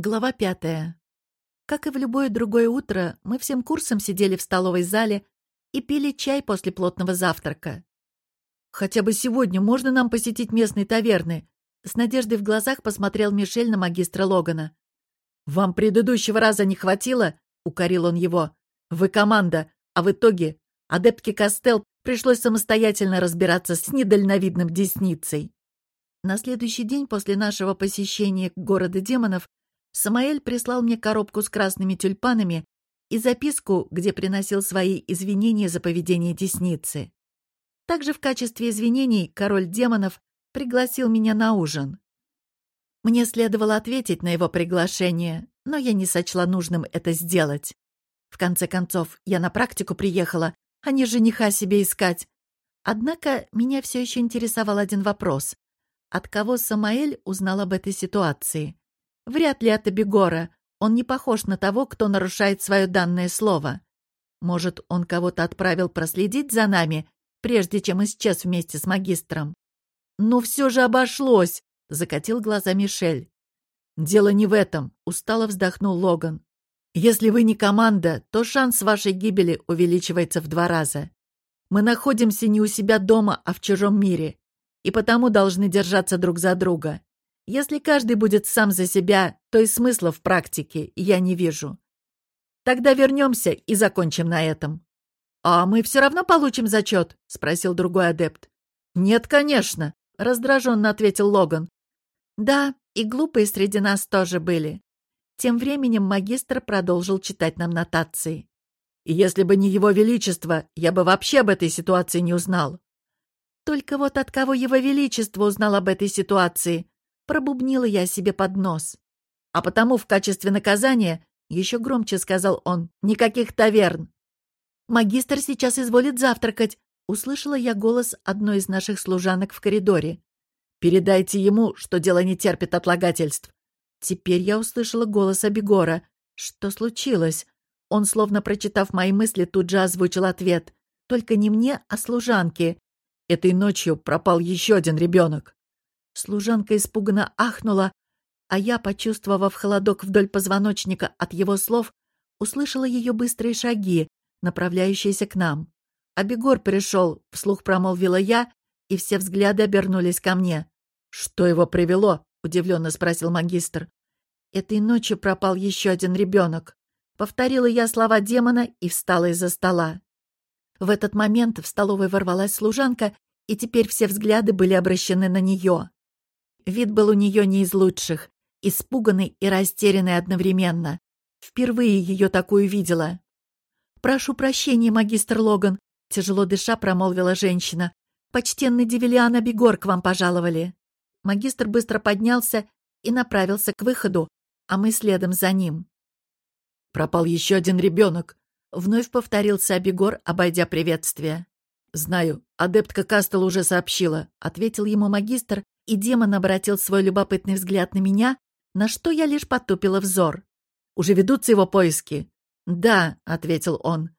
Глава пятая. Как и в любое другое утро, мы всем курсом сидели в столовой зале и пили чай после плотного завтрака. «Хотя бы сегодня можно нам посетить местные таверны?» С надеждой в глазах посмотрел Мишель на магистра Логана. «Вам предыдущего раза не хватило?» — укорил он его. «Вы команда, а в итоге адептке Костел пришлось самостоятельно разбираться с недальновидным десницей». На следующий день после нашего посещения города демонов Самаэль прислал мне коробку с красными тюльпанами и записку, где приносил свои извинения за поведение десницы. Также в качестве извинений король демонов пригласил меня на ужин. Мне следовало ответить на его приглашение, но я не сочла нужным это сделать. В конце концов, я на практику приехала, а не жениха себе искать. Однако меня все еще интересовал один вопрос. От кого Самаэль узнал об этой ситуации? Вряд ли это Бегора. Он не похож на того, кто нарушает свое данное слово. Может, он кого-то отправил проследить за нами, прежде чем исчез вместе с магистром? «Но все же обошлось!» — закатил глаза Мишель. «Дело не в этом», — устало вздохнул Логан. «Если вы не команда, то шанс вашей гибели увеличивается в два раза. Мы находимся не у себя дома, а в чужом мире, и потому должны держаться друг за друга. Если каждый будет сам за себя, то и смысла в практике я не вижу. Тогда вернемся и закончим на этом. «А мы все равно получим зачет?» — спросил другой адепт. «Нет, конечно», — раздраженно ответил Логан. «Да, и глупые среди нас тоже были». Тем временем магистр продолжил читать нам нотации. «Если бы не его величество, я бы вообще об этой ситуации не узнал». «Только вот от кого его величество узнал об этой ситуации?» Пробубнила я себе под нос. А потому в качестве наказания, еще громче сказал он, никаких таверн. «Магистр сейчас изволит завтракать», — услышала я голос одной из наших служанок в коридоре. «Передайте ему, что дело не терпит отлагательств». Теперь я услышала голос Абегора. Что случилось? Он, словно прочитав мои мысли, тут же озвучил ответ. Только не мне, а служанке. Этой ночью пропал еще один ребенок. Служанка испуганно ахнула, а я, почувствовав холодок вдоль позвоночника от его слов, услышала ее быстрые шаги, направляющиеся к нам. «Абегор пришел», — вслух промолвила я, и все взгляды обернулись ко мне. «Что его привело?» — удивленно спросил магистр. «Этой ночью пропал еще один ребенок». Повторила я слова демона и встала из-за стола. В этот момент в столовой ворвалась служанка, и теперь все взгляды были обращены на нее. Вид был у нее не из лучших, испуганный и растерянный одновременно. Впервые ее такую видела. «Прошу прощения, магистр Логан», — тяжело дыша промолвила женщина. «Почтенный Девелиан Абегор к вам пожаловали». Магистр быстро поднялся и направился к выходу, а мы следом за ним. «Пропал еще один ребенок», — вновь повторился Абегор, обойдя приветствие. «Знаю, адептка Кастел уже сообщила», — ответил ему магистр и демон обратил свой любопытный взгляд на меня, на что я лишь потупила взор. «Уже ведутся его поиски?» «Да», — ответил он.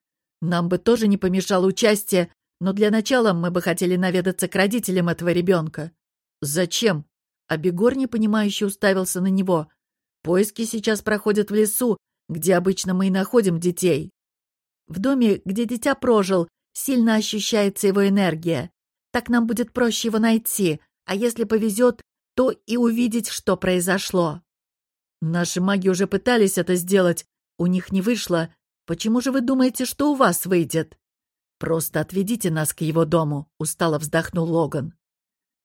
«Нам бы тоже не помешало участие, но для начала мы бы хотели наведаться к родителям этого ребенка». «Зачем?» А Бегор непонимающе уставился на него. «Поиски сейчас проходят в лесу, где обычно мы и находим детей. В доме, где дитя прожил, сильно ощущается его энергия. Так нам будет проще его найти, а если повезет, то и увидеть, что произошло. Наши маги уже пытались это сделать, у них не вышло. Почему же вы думаете, что у вас выйдет? Просто отведите нас к его дому, устало вздохнул Логан.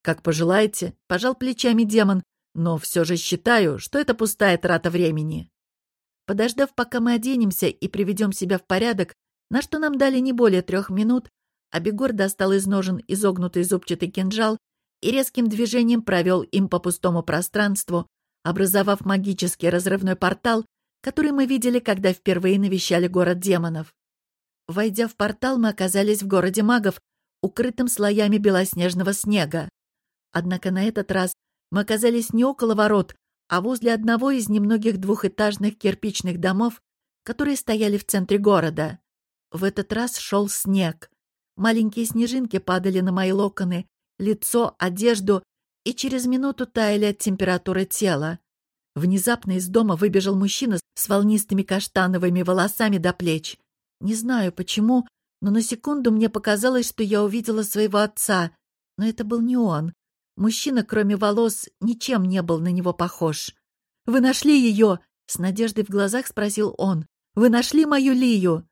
Как пожелаете, пожал плечами демон, но все же считаю, что это пустая трата времени. Подождав, пока мы оденемся и приведем себя в порядок, на что нам дали не более трех минут, Абегор достал из ножен изогнутый зубчатый кинжал и резким движением провел им по пустому пространству, образовав магический разрывной портал, который мы видели, когда впервые навещали город демонов. Войдя в портал, мы оказались в городе магов, укрытым слоями белоснежного снега. Однако на этот раз мы оказались не около ворот, а возле одного из немногих двухэтажных кирпичных домов, которые стояли в центре города. В этот раз шел снег. Маленькие снежинки падали на мои локоны, лицо, одежду и через минуту таяли от температуры тела. Внезапно из дома выбежал мужчина с волнистыми каштановыми волосами до плеч. Не знаю почему, но на секунду мне показалось, что я увидела своего отца. Но это был не он. Мужчина, кроме волос, ничем не был на него похож. «Вы нашли ее?» — с надеждой в глазах спросил он. «Вы нашли мою Лию?»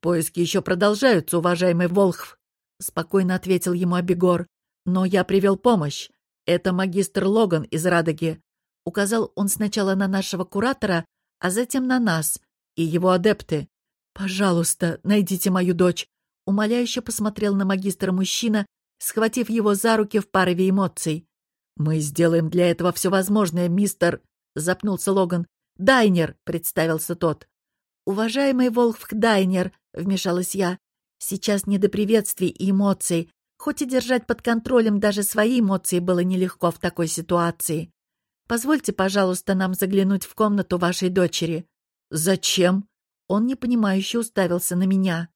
«Поиски еще продолжаются, уважаемый Волхв», — спокойно ответил ему Абегор. «Но я привел помощь. Это магистр Логан из Радоги». Указал он сначала на нашего куратора, а затем на нас и его адепты. «Пожалуйста, найдите мою дочь», — умоляюще посмотрел на магистра мужчина, схватив его за руки в порыве эмоций. «Мы сделаем для этого все возможное, мистер...» — запнулся Логан. «Дайнер», — представился тот. «Уважаемый Волхв Дайнер», — вмешалась я, — «сейчас не до приветствий и эмоций. Хоть и держать под контролем даже свои эмоции было нелегко в такой ситуации. Позвольте, пожалуйста, нам заглянуть в комнату вашей дочери». «Зачем?» Он непонимающе уставился на меня.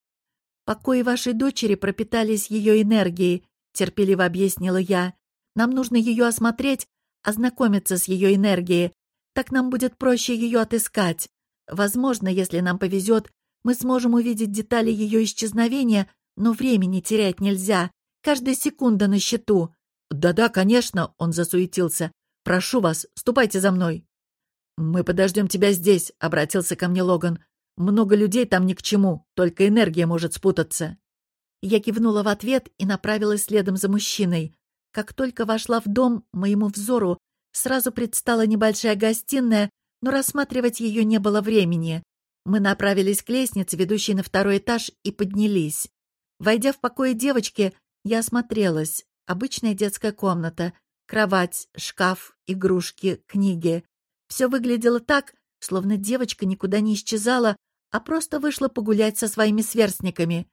«Покои вашей дочери пропитались ее энергией», — терпеливо объяснила я. «Нам нужно ее осмотреть, ознакомиться с ее энергией. Так нам будет проще ее отыскать. Возможно, если нам повезет, мы сможем увидеть детали ее исчезновения, но времени терять нельзя. Каждая секунда на счету». «Да-да, конечно», — он засуетился. «Прошу вас, ступайте за мной». «Мы подождем тебя здесь», — обратился ко мне Логан. Много людей там ни к чему, только энергия может спутаться. Я кивнула в ответ и направилась следом за мужчиной. Как только вошла в дом, моему взору сразу предстала небольшая гостиная, но рассматривать ее не было времени. Мы направились к лестнице, ведущей на второй этаж, и поднялись. Войдя в покое девочки, я осмотрелась. Обычная детская комната, кровать, шкаф, игрушки, книги. Все выглядело так, словно девочка никуда не исчезала, а просто вышла погулять со своими сверстниками.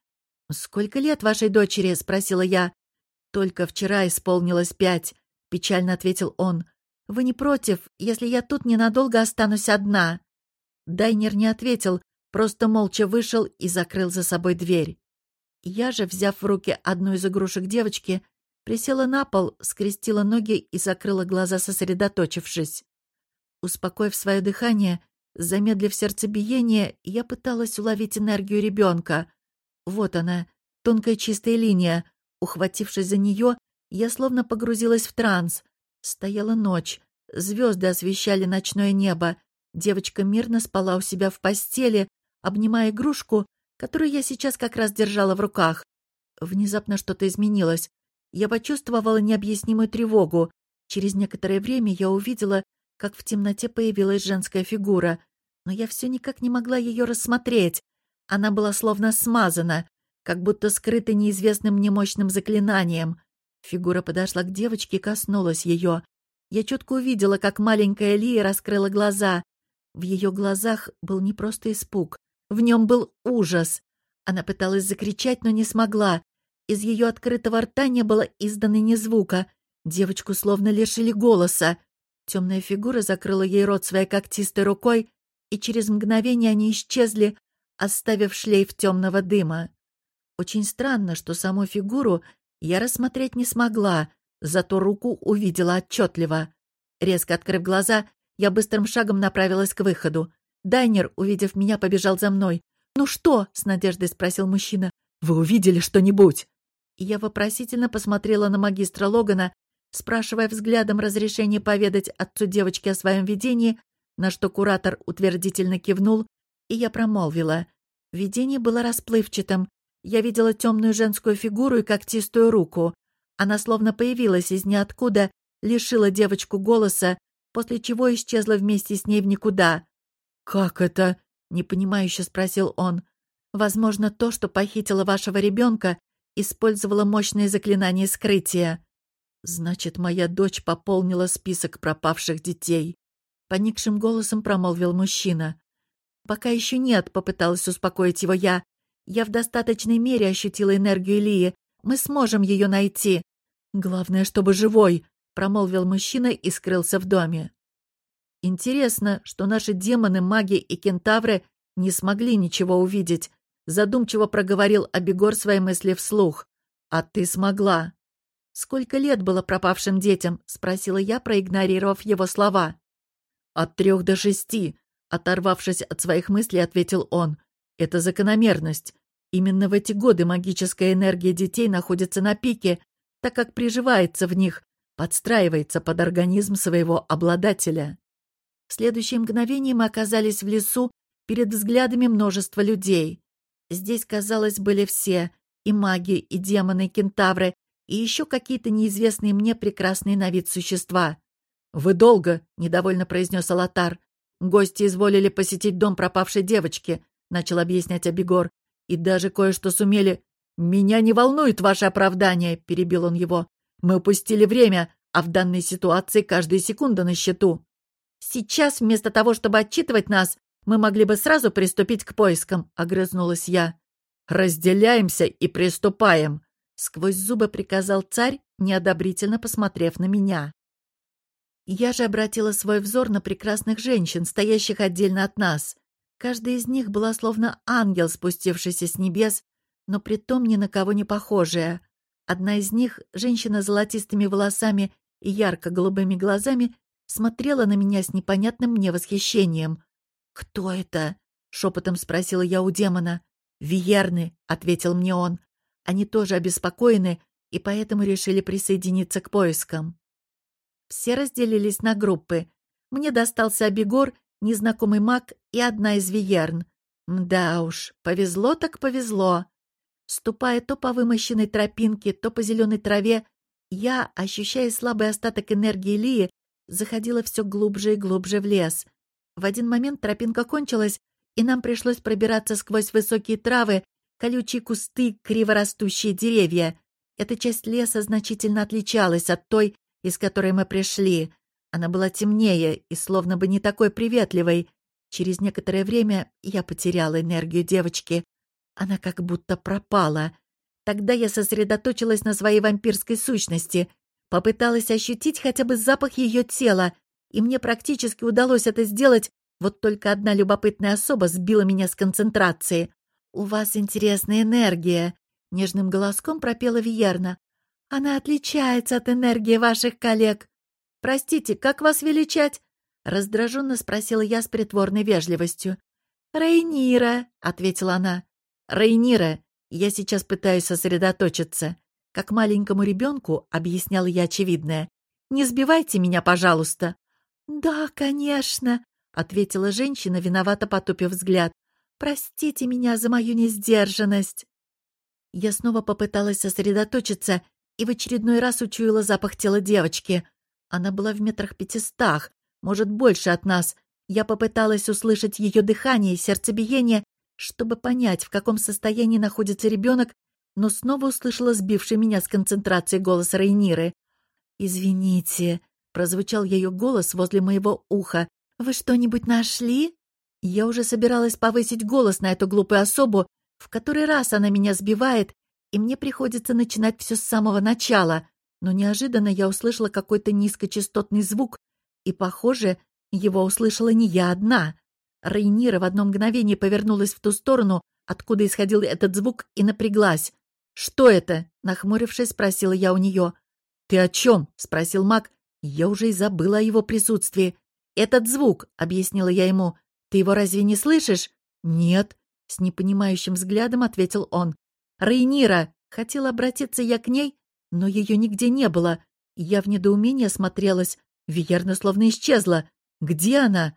«Сколько лет вашей дочери?» — спросила я. «Только вчера исполнилось пять», — печально ответил он. «Вы не против, если я тут ненадолго останусь одна?» Дайнер не ответил, просто молча вышел и закрыл за собой дверь. Я же, взяв в руки одну из игрушек девочки, присела на пол, скрестила ноги и закрыла глаза, сосредоточившись. Успокоив свое дыхание, Замедлив сердцебиение, я пыталась уловить энергию ребенка. Вот она, тонкая чистая линия. Ухватившись за нее, я словно погрузилась в транс. Стояла ночь. Звезды освещали ночное небо. Девочка мирно спала у себя в постели, обнимая игрушку, которую я сейчас как раз держала в руках. Внезапно что-то изменилось. Я почувствовала необъяснимую тревогу. Через некоторое время я увидела, как в темноте появилась женская фигура но я все никак не могла ее рассмотреть. Она была словно смазана, как будто скрыта неизвестным мне мощным заклинанием. Фигура подошла к девочке и коснулась ее. Я четко увидела, как маленькая Лия раскрыла глаза. В ее глазах был не просто испуг, в нем был ужас. Она пыталась закричать, но не смогла. Из ее открытого рта не было издано ни звука. Девочку словно лишили голоса. Темная фигура закрыла ей рот своей когтистой рукой и через мгновение они исчезли, оставив шлейф темного дыма. Очень странно, что саму фигуру я рассмотреть не смогла, зато руку увидела отчетливо. Резко открыв глаза, я быстрым шагом направилась к выходу. Дайнер, увидев меня, побежал за мной. «Ну что?» — с надеждой спросил мужчина. «Вы увидели что-нибудь?» Я вопросительно посмотрела на магистра Логана, спрашивая взглядом разрешение поведать отцу девочки о своем видении, на что куратор утвердительно кивнул, и я промолвила. Видение было расплывчатым. Я видела темную женскую фигуру и когтистую руку. Она словно появилась из ниоткуда, лишила девочку голоса, после чего исчезла вместе с ней в никуда. «Как это?» — непонимающе спросил он. «Возможно, то, что похитило вашего ребенка, использовало мощное заклинание скрытия. Значит, моя дочь пополнила список пропавших детей. — поникшим голосом промолвил мужчина. «Пока еще нет», — попыталась успокоить его я. «Я в достаточной мере ощутила энергию Лии. Мы сможем ее найти». «Главное, чтобы живой», — промолвил мужчина и скрылся в доме. «Интересно, что наши демоны, маги и кентавры не смогли ничего увидеть», — задумчиво проговорил Абегор свои мысли вслух. «А ты смогла». «Сколько лет было пропавшим детям?» — спросила я, проигнорировав его слова. «От трех до шести», — оторвавшись от своих мыслей, ответил он. «Это закономерность. Именно в эти годы магическая энергия детей находится на пике, так как приживается в них, подстраивается под организм своего обладателя». В следующее мгновение мы оказались в лесу перед взглядами множества людей. Здесь, казалось, были все — и маги, и демоны, и кентавры, и еще какие-то неизвестные мне прекрасные на вид существа. «Вы долго», — недовольно произнес Алатар. «Гости изволили посетить дом пропавшей девочки», — начал объяснять Абегор. «И даже кое-что сумели...» «Меня не волнует ваше оправдание», — перебил он его. «Мы упустили время, а в данной ситуации каждая секунда на счету. Сейчас, вместо того, чтобы отчитывать нас, мы могли бы сразу приступить к поискам», — огрызнулась я. «Разделяемся и приступаем», — сквозь зубы приказал царь, неодобрительно посмотрев на меня. Я же обратила свой взор на прекрасных женщин, стоящих отдельно от нас. Каждая из них была словно ангел, спустившийся с небес, но притом ни на кого не похожая. Одна из них, женщина с золотистыми волосами и ярко-голубыми глазами, смотрела на меня с непонятным мне восхищением. «Кто это?» — шепотом спросила я у демона. «Виерны», — ответил мне он. «Они тоже обеспокоены и поэтому решили присоединиться к поискам». Все разделились на группы. Мне достался Абегор, незнакомый маг и одна из Виерн. Да уж, повезло так повезло. Ступая то по вымощенной тропинке, то по зеленой траве, я, ощущая слабый остаток энергии Лии, заходила все глубже и глубже в лес. В один момент тропинка кончилась, и нам пришлось пробираться сквозь высокие травы, колючие кусты, криворастущие деревья. Эта часть леса значительно отличалась от той, из которой мы пришли. Она была темнее и словно бы не такой приветливой. Через некоторое время я потеряла энергию девочки. Она как будто пропала. Тогда я сосредоточилась на своей вампирской сущности, попыталась ощутить хотя бы запах ее тела, и мне практически удалось это сделать, вот только одна любопытная особа сбила меня с концентрации. «У вас интересная энергия», — нежным голоском пропела Виерна. «Она отличается от энергии ваших коллег». «Простите, как вас величать?» — раздраженно спросила я с притворной вежливостью. «Рейнира», — ответила она. «Рейнира, я сейчас пытаюсь сосредоточиться». Как маленькому ребенку объясняла я очевидное. «Не сбивайте меня, пожалуйста». «Да, конечно», ответила женщина, виновато потупив взгляд. «Простите меня за мою несдержанность». Я снова попыталась сосредоточиться и в очередной раз учуяла запах тела девочки. Она была в метрах пятистах, может, больше от нас. Я попыталась услышать ее дыхание и сердцебиение, чтобы понять, в каком состоянии находится ребенок, но снова услышала сбивший меня с концентрации голос Рейниры. «Извините», — прозвучал ее голос возле моего уха. «Вы что-нибудь нашли?» Я уже собиралась повысить голос на эту глупую особу, в который раз она меня сбивает, и мне приходится начинать все с самого начала. Но неожиданно я услышала какой-то низкочастотный звук, и, похоже, его услышала не я одна. Рейнира в одно мгновение повернулась в ту сторону, откуда исходил этот звук, и напряглась. «Что это?» — нахмурившись, спросила я у нее. «Ты о чем?» — спросил маг. Я уже и забыла о его присутствии. «Этот звук», — объяснила я ему. «Ты его разве не слышишь?» «Нет», — с непонимающим взглядом ответил он. «Рейнира!» — хотела обратиться я к ней, но ее нигде не было. Я в недоумении осмотрелась. Виерна словно исчезла. «Где она?»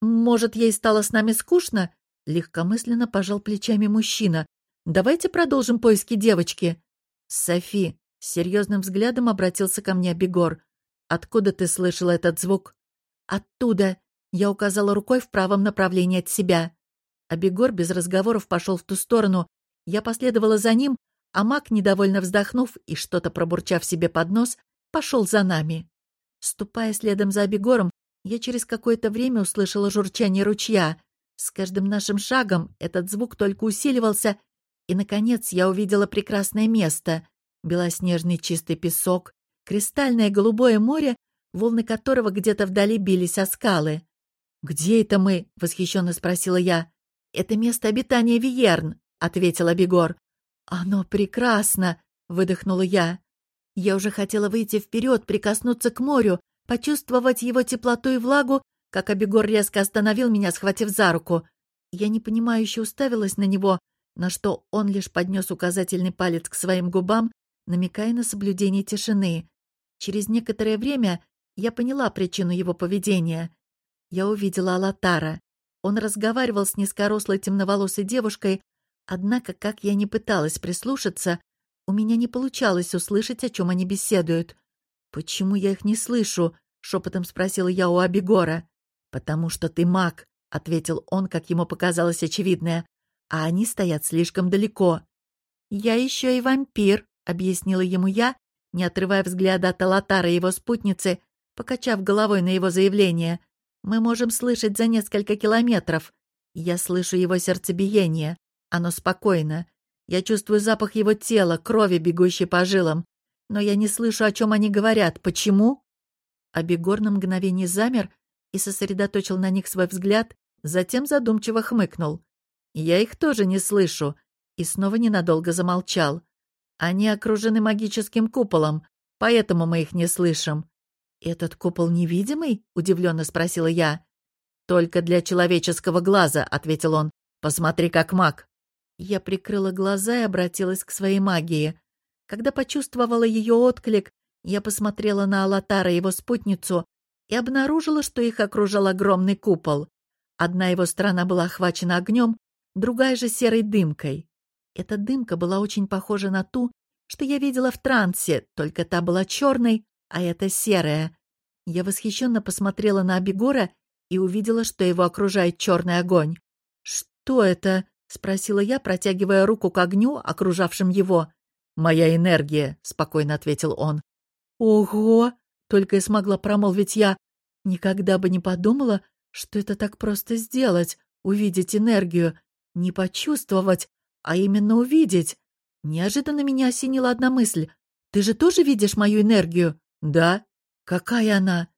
«Может, ей стало с нами скучно?» Легкомысленно пожал плечами мужчина. «Давайте продолжим поиски девочки». «Софи», — с серьезным взглядом обратился ко мне Бегор. «Откуда ты слышала этот звук?» «Оттуда!» — я указала рукой в правом направлении от себя. А Бегор без разговоров пошел в ту сторону. Я последовала за ним, а маг, недовольно вздохнув и что-то пробурчав себе под нос, пошел за нами. Ступая следом за Абегором, я через какое-то время услышала журчание ручья. С каждым нашим шагом этот звук только усиливался, и, наконец, я увидела прекрасное место. Белоснежный чистый песок, кристальное голубое море волны которого где-то вдали бились о скалы. «Где это мы?» — восхищенно спросила я. «Это место обитания Виерн», — ответила Бегор. «Оно прекрасно!» — выдохнула я. Я уже хотела выйти вперед, прикоснуться к морю, почувствовать его теплоту и влагу, как Абегор резко остановил меня, схватив за руку. Я непонимающе уставилась на него, на что он лишь поднес указательный палец к своим губам, намекая на соблюдение тишины. Через некоторое время я поняла причину его поведения. Я увидела Алатара. Он разговаривал с низкорослой темноволосой девушкой, однако, как я не пыталась прислушаться, у меня не получалось услышать, о чем они беседуют. «Почему я их не слышу?» — шепотом спросила я у Абигора. «Потому что ты маг», — ответил он, как ему показалось очевидное, «а они стоят слишком далеко». «Я еще и вампир», — объяснила ему я, не отрывая взгляда от Алатара и его спутницы, покачав головой на его заявление. «Мы можем слышать за несколько километров. Я слышу его сердцебиение. Оно спокойно. Я чувствую запах его тела, крови, бегущей по жилам. Но я не слышу, о чем они говорят. Почему?» Абегор на мгновение замер и сосредоточил на них свой взгляд, затем задумчиво хмыкнул. «Я их тоже не слышу», и снова ненадолго замолчал. «Они окружены магическим куполом, поэтому мы их не слышим». «Этот купол невидимый?» — удивленно спросила я. «Только для человеческого глаза», — ответил он. «Посмотри, как маг». Я прикрыла глаза и обратилась к своей магии. Когда почувствовала ее отклик, я посмотрела на Алатара и его спутницу и обнаружила, что их окружал огромный купол. Одна его сторона была охвачена огнем, другая же серой дымкой. Эта дымка была очень похожа на ту, что я видела в трансе, только та была черной, а эта серая. Я восхищенно посмотрела на Абегора и увидела, что его окружает черный огонь. «Что это?» — спросила я, протягивая руку к огню, окружавшим его. «Моя энергия», — спокойно ответил он. «Ого!» — только и смогла промолвить я. Никогда бы не подумала, что это так просто сделать, увидеть энергию, не почувствовать, а именно увидеть. Неожиданно меня осенила одна мысль. «Ты же тоже видишь мою энергию?» «Да». «Какая она?»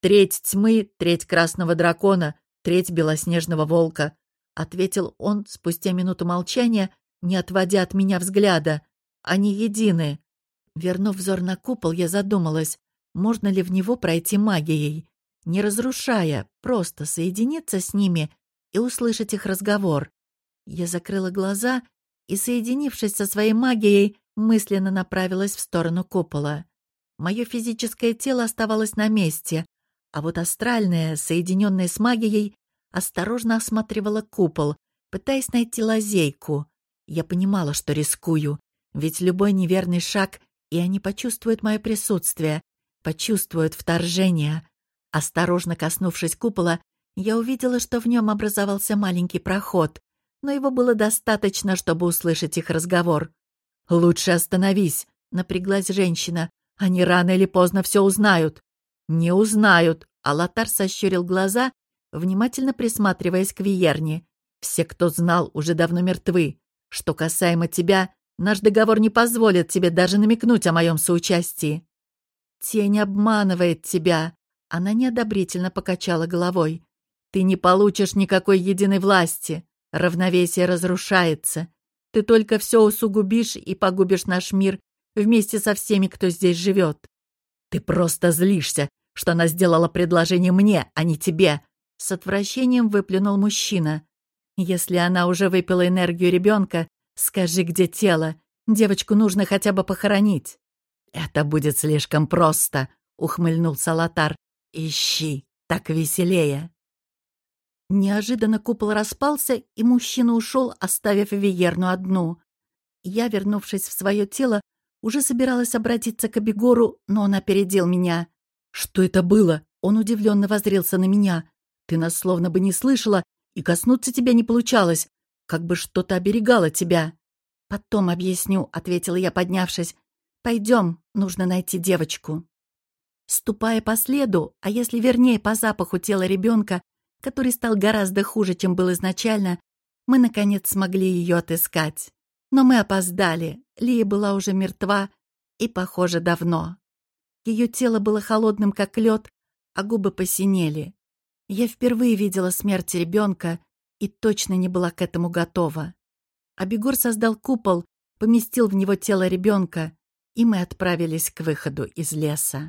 «Треть тьмы, треть красного дракона, треть белоснежного волка», — ответил он спустя минуту молчания, не отводя от меня взгляда. «Они едины». Вернув взор на купол, я задумалась, можно ли в него пройти магией не разрушая, просто соединиться с ними и услышать их разговор. Я закрыла глаза и, соединившись со своей магией, мысленно направилась в сторону купола. Мое физическое тело оставалось на месте, а вот астральное, соединенное с магией, осторожно осматривало купол, пытаясь найти лазейку. Я понимала, что рискую, ведь любой неверный шаг, и они почувствуют мое присутствие, почувствуют вторжение, Осторожно коснувшись купола, я увидела, что в нем образовался маленький проход, но его было достаточно, чтобы услышать их разговор. «Лучше остановись», — напряглась женщина. «Они рано или поздно все узнают». «Не узнают», — Алатар сощурил глаза, внимательно присматриваясь к Виерне. «Все, кто знал, уже давно мертвы. Что касаемо тебя, наш договор не позволит тебе даже намекнуть о моем соучастии». «Тень обманывает тебя», она неодобрительно покачала головой. «Ты не получишь никакой единой власти. Равновесие разрушается. Ты только все усугубишь и погубишь наш мир вместе со всеми, кто здесь живет. Ты просто злишься, что она сделала предложение мне, а не тебе!» С отвращением выплюнул мужчина. «Если она уже выпила энергию ребенка, скажи, где тело. Девочку нужно хотя бы похоронить». «Это будет слишком просто», — ухмыльнулся Лотар. «Ищи, так веселее!» Неожиданно купол распался, и мужчина ушел, оставив Виерну одну. Я, вернувшись в свое тело, уже собиралась обратиться к Абегору, но он опередил меня. «Что это было?» Он удивленно возрился на меня. «Ты нас словно бы не слышала, и коснуться тебя не получалось, как бы что-то оберегало тебя». «Потом объясню», — ответила я, поднявшись. «Пойдем, нужно найти девочку». Ступая по следу, а если вернее по запаху тела ребенка, который стал гораздо хуже, чем был изначально, мы, наконец, смогли ее отыскать. Но мы опоздали. Лия была уже мертва и, похоже, давно. Ее тело было холодным, как лед, а губы посинели. Я впервые видела смерть ребенка и точно не была к этому готова. Абегор создал купол, поместил в него тело ребенка, и мы отправились к выходу из леса.